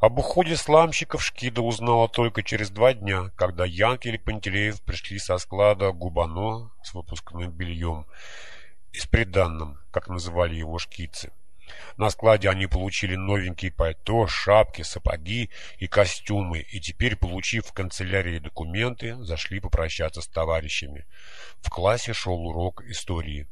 Об уходе сламщиков Шкида узнала только через два дня, когда Янкель и Пантелеев пришли со склада Губано с выпускным бельем и с приданным, как называли его шкицы. На складе они получили новенькие пальто, шапки, сапоги и костюмы, и теперь, получив в канцелярии документы, зашли попрощаться с товарищами. В классе шел урок истории.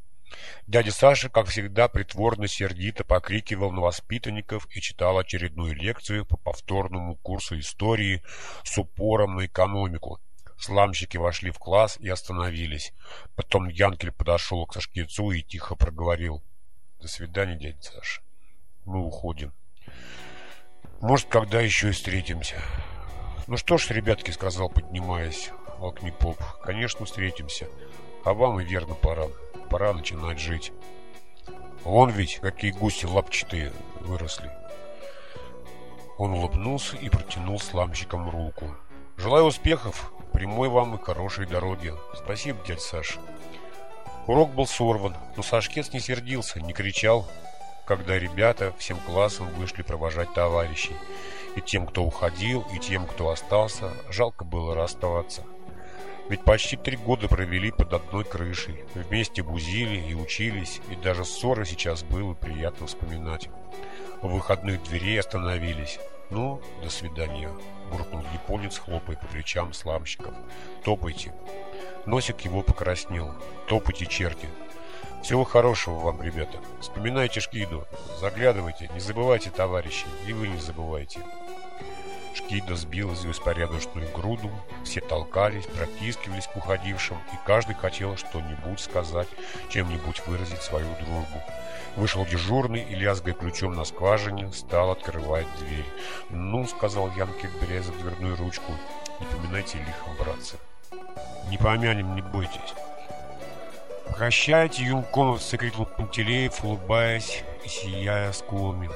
Дядя Саша, как всегда, притворно-сердито покрикивал на воспитанников и читал очередную лекцию по повторному курсу истории с упором на экономику. Сламщики вошли в класс и остановились. Потом Янкель подошел к Сашкицу и тихо проговорил. «До свидания, дядя Саша. Мы уходим. Может, когда еще и встретимся». «Ну что ж, ребятки», — сказал, поднимаясь, Алкнипоп, — «конечно, встретимся. А вам и верно пора» пора начинать жить. Вон ведь какие гуси лапчатые выросли. Он улыбнулся и протянул сламщикам руку. Желаю успехов, прямой вам и хорошей дороги. Спасибо, дядь Саша. Урок был сорван, но Сашкец не сердился, не кричал, когда ребята всем классом вышли провожать товарищей. И тем, кто уходил, и тем, кто остался, жалко было расставаться. Ведь почти три года провели под одной крышей. Вместе бузили и учились, и даже ссоры сейчас было приятно вспоминать. У выходных дверей остановились. «Ну, до свидания», – буркнул японец, хлопая по плечам сламщиков. «Топайте». Носик его покраснел. «Топайте, черти». Всего хорошего вам, ребята. Вспоминайте Шкиду, заглядывайте, не забывайте, товарищи, и вы не забывайте. Шкида сбилась в беспорядочную груду, все толкались, протискивались к уходившим, и каждый хотел что-нибудь сказать, чем-нибудь выразить свою дружбу. Вышел дежурный и, лязгая ключом на скважине, стал открывать дверь. «Ну», — сказал Янке, беря за дверную ручку, — «не поминайте лихом, братцы». «Не помянем, не бойтесь». «Прощайте, юнконовцы!» — крикнул Пантелеев, улыбаясь и сияя скулами.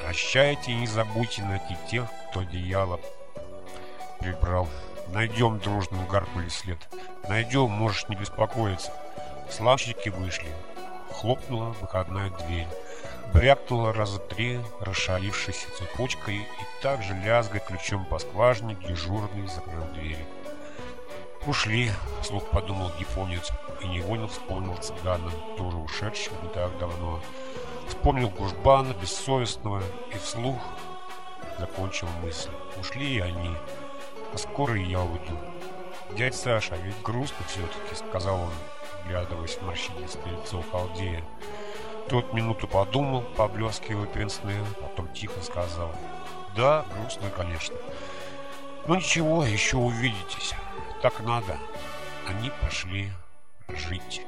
«Прощайте и не забудьте найти тех, кто одеяло прибрал. Найдем дружную гаркули след. Найдем, можешь не беспокоиться. Славщики вышли. Хлопнула выходная дверь. Брякнула раза три расшалившейся цепочкой и также лязгая ключом по скважине дежурный закрыл дверь. «Ушли», — слух подумал японец, и невольно вспомнил цыгана, тоже ушедшего не так давно. Вспомнил Гужбана, бессовестного, и вслух закончил мысль. Ушли и они, а скоро и я уйду. «Дядь Саша, а ведь грустно все-таки», — сказал он, глядываясь в морщинистое лицо халдея. Тот минуту подумал, поблескивая пенсные, потом тихо сказал. «Да, грустно, конечно. Но ничего, еще увидитесь. Так надо». Они пошли жить.